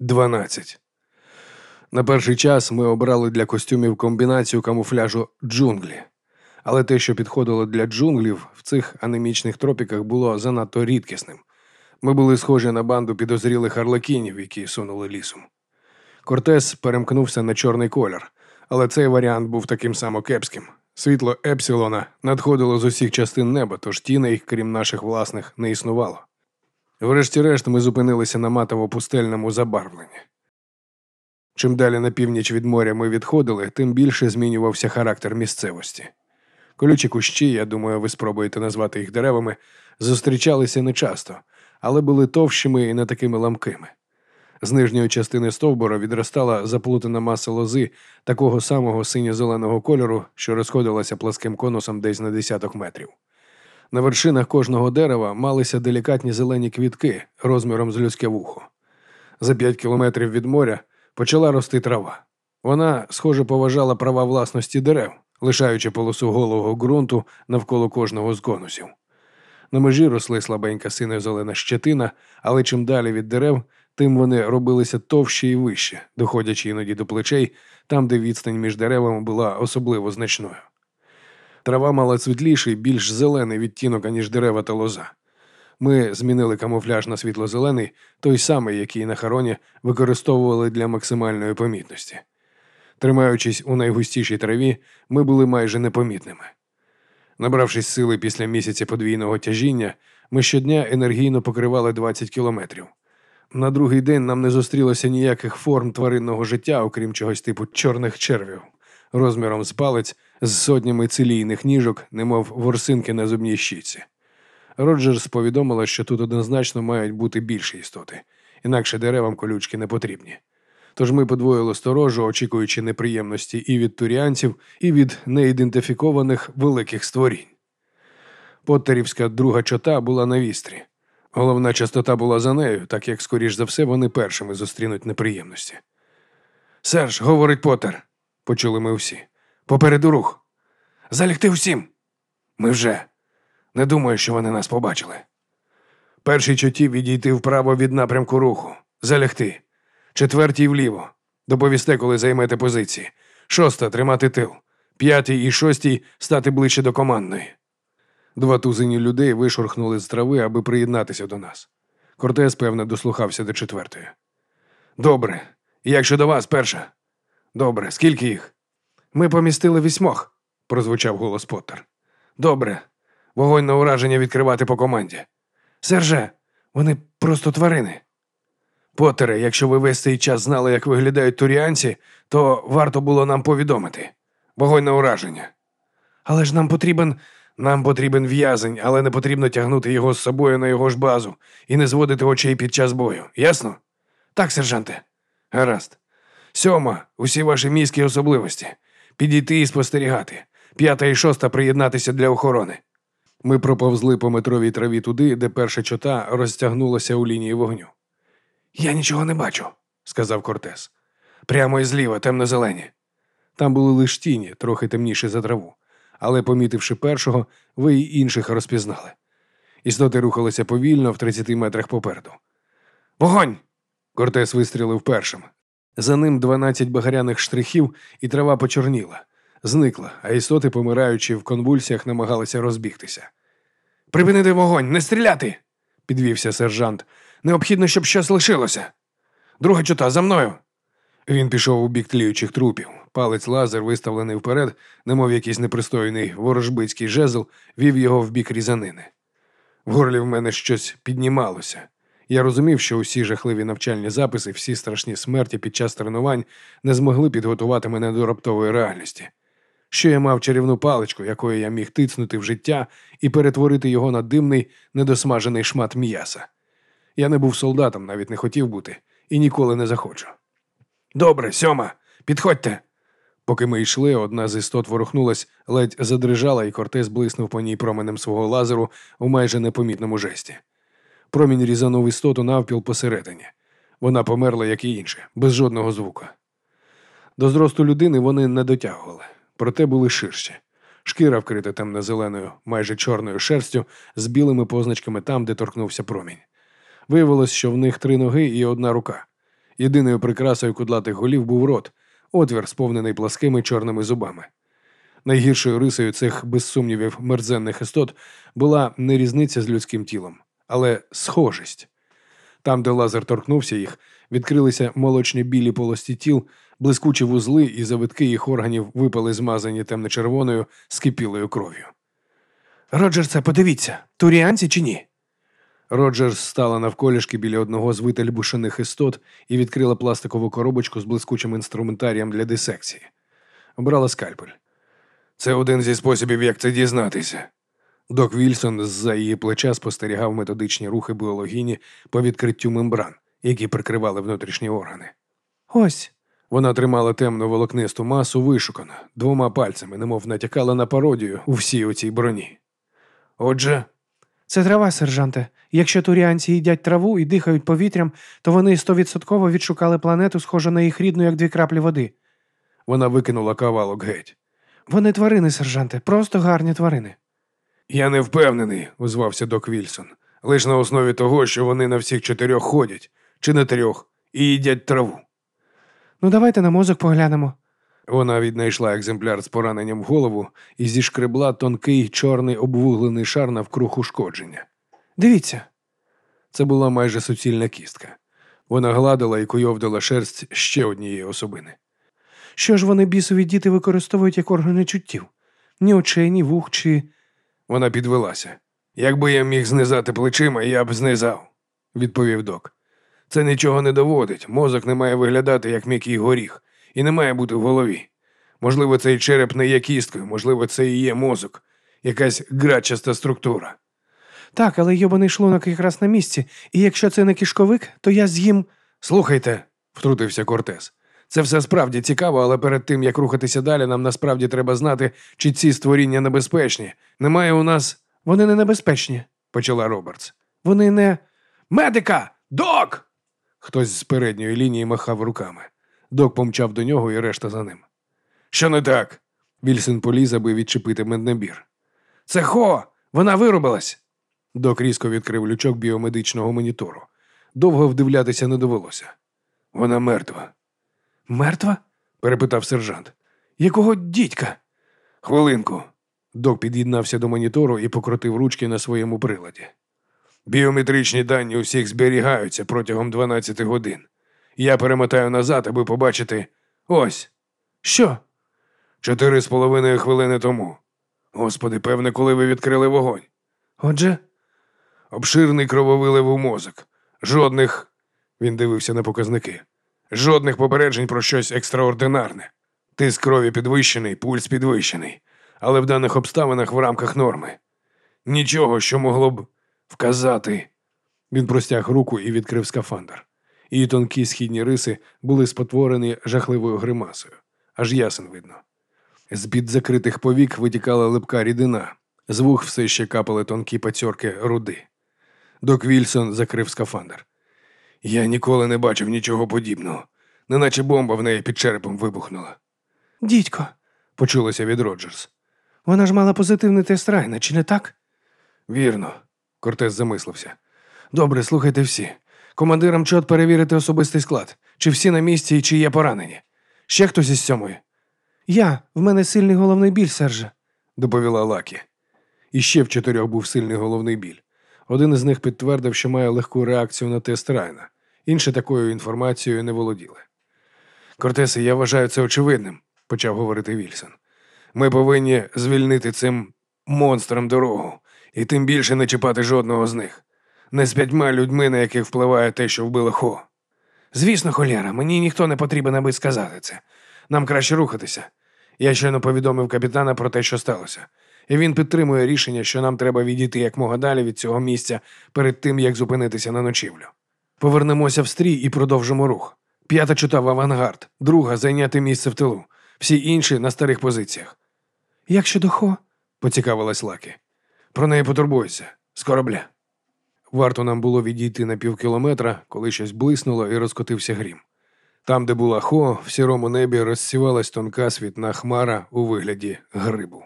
12. На перший час ми обрали для костюмів комбінацію камуфляжу джунглі. Але те, що підходило для джунглів в цих анемічних тропіках, було занадто рідкісним. Ми були схожі на банду підозрілих арлекінів, які сунули лісом. Кортес перемкнувся на чорний колір, але цей варіант був таким само кепським. Світло Епсилона надходило з усіх частин неба, тож тіней, крім наших власних, не існувало. Врешті-решт ми зупинилися на матово-пустельному забарвленні. Чим далі на північ від моря ми відходили, тим більше змінювався характер місцевості. Колючі кущі, я думаю, ви спробуєте назвати їх деревами, зустрічалися нечасто, але були товщими і не такими ламкими. З нижньої частини стовбура відростала заплутана маса лози такого самого синьо-зеленого кольору, що розходилася пласким конусом десь на десяток метрів. На вершинах кожного дерева малися делікатні зелені квітки розміром з людське вухо. За п'ять кілометрів від моря почала рости трава. Вона, схоже, поважала права власності дерев, лишаючи полосу голого ґрунту навколо кожного з конусів. На межі росли слабенька сино-зелена щетина, але чим далі від дерев, тим вони робилися товщі і вище, доходячи іноді до плечей, там, де відстань між деревами була особливо значною. Трава мала світліший, більш зелений відтінок, аніж дерева та лоза. Ми змінили камуфляж на світло-зелений, той самий, який на хароні використовували для максимальної помітності. Тримаючись у найгустішій траві, ми були майже непомітними. Набравшись сили після місяця подвійного тяжіння, ми щодня енергійно покривали 20 кілометрів. На другий день нам не зустрілося ніяких форм тваринного життя, окрім чогось типу чорних червів, розміром з палець з сотнями цилійних ніжок, немов ворсинки на зубній щіці. Роджерс повідомила, що тут однозначно мають бути більші істоти, інакше деревам колючки не потрібні. Тож ми подвоїли сторожу, очікуючи неприємності і від туріанців, і від неідентифікованих великих створінь. Поттерівська друга чота була на вістрі. Головна частота була за нею, так як, скоріш за все, вони першими зустрінуть неприємності. Серж, говорить Поттер», – почули ми всі. Попереду рух. Залягти всім. Ми вже. Не думаю, що вони нас побачили. Першій чоті відійти вправо від напрямку руху. Залягти. Четвертій вліво. Доповісте, коли займете позиції. Шоста тримати тил. П'ятій і шостій стати ближче до командної. Два тузині людей вишурхнули з трави, аби приєднатися до нас. Кортес, певно, дослухався до четвертої. Добре. Як щодо вас, перша? Добре, скільки їх? Ми помістили вісьмох, прозвучав голос Поттер. Добре. Вогонь на ураження відкривати по команді. Серже, вони просто тварини. Поттере, якщо ви весь цей час знали, як виглядають туріанці, то варто було нам повідомити. Вогонь на ураження. Але ж нам потрібен. Нам потрібен в'язень, але не потрібно тягнути його з собою на його ж базу і не зводити очей під час бою. Ясно? Так, сержанте. Гаразд. Сьома, усі ваші міські особливості. Підійти і спостерігати. П'ята і шоста приєднатися для охорони. Ми проповзли по метровій траві туди, де перша чота розтягнулася у лінії вогню. Я нічого не бачу, сказав Кортес. Прямо і зліва, темно-зелені. Там були лише тіні, трохи темніші за траву, але, помітивши першого, ви й інших розпізнали. Істоти рухалися повільно в 30 метрах попереду. Вогонь! Кортес вистрілив першим. За ним 12 багаряних штрихів, і трава почорніла, зникла, а істоти, помираючи в конвульсіях, намагалися розбігтися. Припинити вогонь, не стріляти! підвівся сержант. Необхідно, щоб щось лишилося. Друга чота за мною. Він пішов у бік тліючих трупів. Палець лазер, виставлений вперед, немов якийсь непристойний ворожбицький жезл, вів його в бік різанини. В горлі в мене щось піднімалося. Я розумів, що усі жахливі навчальні записи, всі страшні смерті під час тренувань не змогли підготувати мене до раптової реальності. Що я мав чарівну паличку, якою я міг тицнути в життя і перетворити його на димний, недосмажений шмат м'яса. Я не був солдатом, навіть не хотів бути, і ніколи не захочу. Добре, сьома, підходьте. Поки ми йшли, одна з істот ворухнулась, ледь задрижала, і Кортес блиснув по ній променем свого лазеру у майже непомітному жесті. Промінь різанув істоту навпіл посередині. Вона померла, як і інше, без жодного звука. До зросту людини вони не дотягували, проте були ширші. Шкіра вкрита темно-зеленою, майже чорною шерстю з білими позначками там, де торкнувся промінь. Виявилось, що в них три ноги і одна рука. Єдиною прикрасою кудлатих голів був рот, отвір, сповнений пласкими чорними зубами. Найгіршою рисою цих, без сумнівів, мерзенних істот була не різниця з людським тілом, але схожість. Там, де лазер торкнувся їх, відкрилися молочні білі полості тіл, блискучі вузли і завитки їх органів випали змазані темно-червоною скипілою кров'ю. Роджерсе, подивіться, туріанці чи ні? Роджерс стала навколішки біля одного з вительбушених істот і відкрила пластикову коробочку з блискучим інструментарієм для дисекції. Обрала скальпель. Це один зі способів, як це дізнатися. Док Вільсон з-за її плеча спостерігав методичні рухи біологіні по відкриттю мембран, які прикривали внутрішні органи. Ось. Вона тримала темну волокнисту масу вишукано, двома пальцями, немов натякала на пародію у всій оцій броні. Отже, Це трава, сержанте. Якщо туріанці їдять траву і дихають повітрям, то вони стовідсотково відшукали планету, схожу на їх рідну, як дві краплі води. вона викинула кавалок геть. Вони тварини, сержанте, просто гарні тварини. Я не впевнений, озвався док Вільсон. Лиш на основі того, що вони на всіх чотирьох ходять, чи на трьох, і їдять траву. Ну, давайте на мозок поглянемо. Вона віднайшла екземпляр з пораненням в голову і зішкребла тонкий чорний обвуглений шар навкруг ушкодження. Дивіться. Це була майже суцільна кістка. Вона гладила і куйовдила шерсть ще однієї особини. Що ж вони бісові діти використовують як органи чуттів? Ні очей, ні вух, чи. Вона підвелася. Якби я міг знизати плечима, я б знизав, відповів док. Це нічого не доводить. Мозок не має виглядати як м'який горіх, і не має бути в голові. Можливо, цей череп не є кісткою, можливо, це і є мозок, якась грачаста структура. Так, але йобаний шлунок якраз на місці, і якщо це не кишковик, то я з'їм. Слухайте, втрутився Кортес. Це все справді цікаво, але перед тим як рухатися далі, нам насправді треба знати, чи ці створіння небезпечні. Немає у нас. Вони не небезпечні. почала Робертс. Вони не. Медика! Док! Хтось з передньої лінії махав руками. Док помчав до нього і решта за ним. Що не так? Вільсон поліз, аби відчепити меднебір. Це хо! Вона вирубилась. Док різко відкрив лючок біомедичного монітору. Довго вдивлятися не довелося. Вона мертва. Мертва? перепитав сержант. Якого дідька? Хвилинку. Док під'єднався до монітору і покрутив ручки на своєму приладі. Біометричні дані усіх зберігаються протягом 12 годин. Я перемотаю назад, аби побачити. Ось. Що? Чотири з половиною хвилини тому. Господи, певне, коли ви відкрили вогонь. Отже, Обширний крововилив у мозок. Жодних. Він дивився на показники. Жодних попереджень про щось екстраординарне. Тиск крові підвищений, пульс підвищений, але в даних обставинах в рамках норми. Нічого, що могло б вказати. Він простяг руку і відкрив скафандр. Її тонкі східні риси були спотворені жахливою гримасою, аж ясен видно. З-під закритих повік витікала липка рідина, з вух все ще капали тонкі пацьорки руди. Док Вільсон закрив скафандр. Я ніколи не бачив нічого подібного, неначе бомба в неї під черепом вибухнула. дідько, Почулося від Роджерс. вона ж мала позитивний тест Райна, чи не так? Вірно, Кортес замислився. Добре, слухайте всі. Командирам чот перевірити особистий склад, чи всі на місці і чи є поранені. Ще хтось із сьомої, Я, в мене сильний головний біль, серже. доповіла Лакі. І ще в чотирьох був сильний головний біль. Один із них підтвердив, що має легку реакцію на тест Райна. Інші такою інформацією не володіли. Кортесе, я вважаю це очевидним, почав говорити Вільсон. Ми повинні звільнити цим монстрам дорогу, і тим більше не чіпати жодного з них. Не з п'ятьма людьми, на яких впливає те, що вбили Хо. Звісно, холєра, мені ніхто не потрібен, аби сказати це. Нам краще рухатися. Я щойно повідомив капітана про те, що сталося. І він підтримує рішення, що нам треба відійти якмога далі від цього місця перед тим, як зупинитися на ночівлю. Повернемося в стрій і продовжимо рух. П'ята чута в авангард, друга зайняти місце в тилу, всі інші на старих позиціях. Як щодо Хо? Поцікавилась Лакі. Про неї потурбуйся з корабля. Варто нам було відійти на півкілометра, коли щось блиснуло і розкотився грім. Там, де була Хо, в сірому небі розсівалась тонка світна хмара у вигляді грибу.